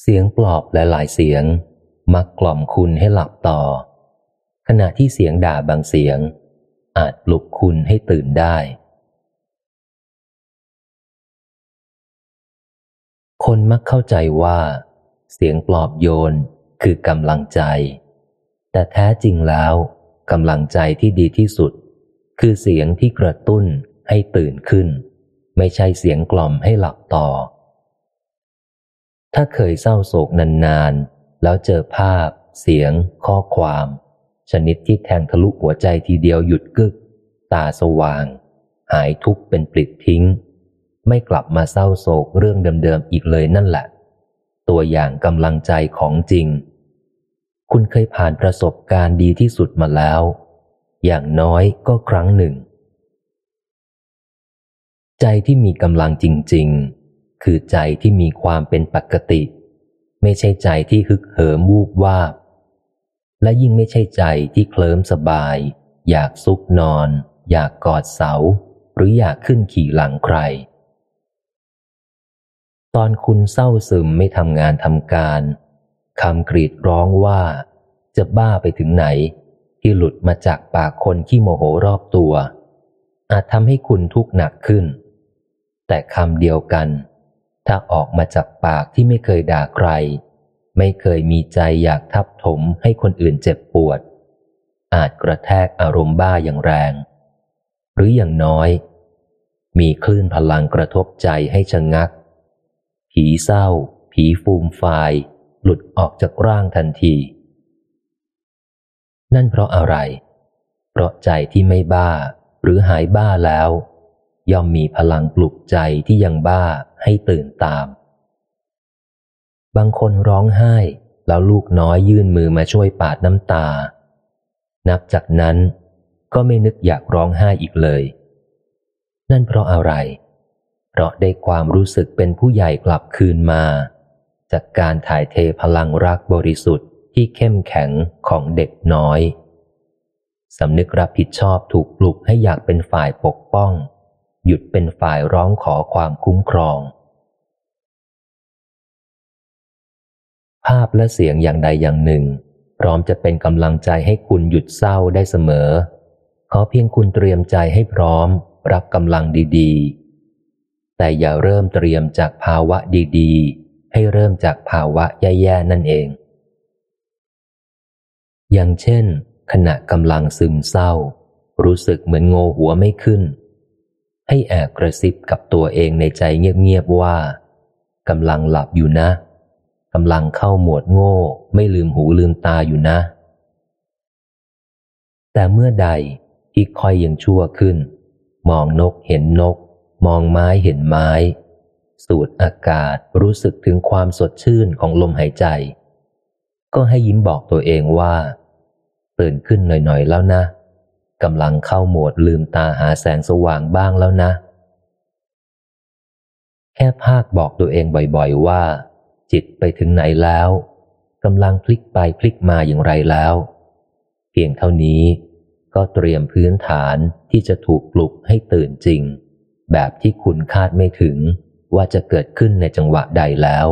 เสียงปลอบและหลายเสียง มักกล่อมคุณให้หลับต่อ ขณะที่เสียงด่าบางเสียง อาจปลุกคุณให้ตื่นได้ คนมักเข้าใจว่า เสียงปลอบโยนคือกำลังใจ แต่แท้จริงแล้วกำลังใจที่ดีที่สุด คือเสียงที่กระตุ้นให้ตื่นขึ้น ไม่ใช่เสียงกล่อมให้หลับต่อ ถ้าเคยเศร้าโศกนานๆ แล้วเจอภาพ เสียง ข้อความ ชนิดที่แทงทะลุหัวใจทีเดียวหยุดกึก ตาสว่าง หายทุกข์เป็นปลิดทิ้ง ไม่กลับมาเศร้าโศกเรื่องเดิมๆอีกเลยนั่นแหละ ตัวอย่างกำลังใจของจริง คุณเคยผ่านประสบการณ์ดีที่สุดมาแล้ว อย่างน้อยก็ครั้งหนึ่ง ใจที่มีกำลังจริง ๆ คือใจที่มีความเป็นปกติ ไม่ใช่ใจที่ฮึกเหิมวูบวาบ และยิ่งไม่ใช่ใจที่เคลิ้มสบาย อยากซุกนอน อยากกอดเสา หรืออยากขึ้นขี่หลังใคร ตอนคุณเศร้าซึมไม่ทำงานทำการคำกรีดร้องว่า จะบ้าไปถึงไหน ที่หลุดมาจากปากคนขี้โมโหรอบตัว อาจทำให้คุณทุกข์หนักขึ้น แต่คำเดียวกัน ถ้าออกมาจากปากที่ไม่เคยด่าใคร ไม่เคยมีใจอยากทับถมให้คนอื่นเจ็บปวด อาจกระแทกอารมณ์บ้าอย่างแรง หรืออย่างน้อย มีคลื่นพลังกระทบใจให้ชะงัก ผีเศร้า ผีฟูมฟายหลุดออกจากร่างทันที นั่นเพราะอะไร เพราะใจที่ไม่บ้าหรือหายบ้าแล้ว ย่อมมีพลังปลุกใจที่ยังบ้า ให้ตื่นตาม บางคนร้องไห้ แล้วลูกน้อยยื่นมือมาช่วยปาดน้ำตา นับจากนั้นก็ไม่นึกอยากร้องไห้อีกเลย นั่นเพราะอะไร เพราะได้ความรู้สึกเป็นผู้ใหญ่กลับคืนมา จากการถ่ายเทพลังรักบริสุทธิ์ที่เข้มแข็งของเด็กน้อยสำนึกรับผิดชอบถูกปลุกให้อยากเป็นฝ่ายปกป้อง หยุดเป็นฝ่ายร้องขอความคุ้มครอง ภาพและเสียงอย่างใดอย่างหนึ่ง พร้อมจะเป็นกำลังใจให้คุณหยุดเศร้าได้เสมอ ขอเพียงคุณเตรียมใจให้พร้อม รับกำลังดีๆ แต่อย่าเริ่มเตรียมจากภาวะดีๆ ให้เริ่มจากภาวะแย่ๆนั่นเอง อย่างเช่น ขณะกำลังซึมเศร้า รู้สึกเหมือนโงหัวไม่ขึ้น ให้แอบกระซิบกับตัวเองในใจเงียบๆว่ากำลังหลับอยู่นะ กำลังเข้าหมวดโง่ ไม่ลืมหูลืมตาอยู่นะ แต่เมื่อใดที่คอยยังชั่วขึ้น มองนกเห็นนก มองไม้เห็นไม้ สูดอากาศรู้สึกถึงความสดชื่นของลมหายใจ ก็ให้ยิ้มบอกตัวเองว่าตื่นขึ้นหน่อยๆแล้วนะกำลังเข้าโหมดลืมตาหาแสงสว่างบ้างแล้วนะ แค่ภาคบอกตัวเองบ่อยๆว่า จิตไปถึงไหนแล้วกำลังพลิกไปพลิกมาอย่างไรแล้ว เพียงเท่านี้ก็เตรียมพื้นฐานที่จะถูกปลุกให้ตื่นจริง แบบที่คุณคาดไม่ถึงว่าจะเกิดขึ้นในจังหวะใดแล้ว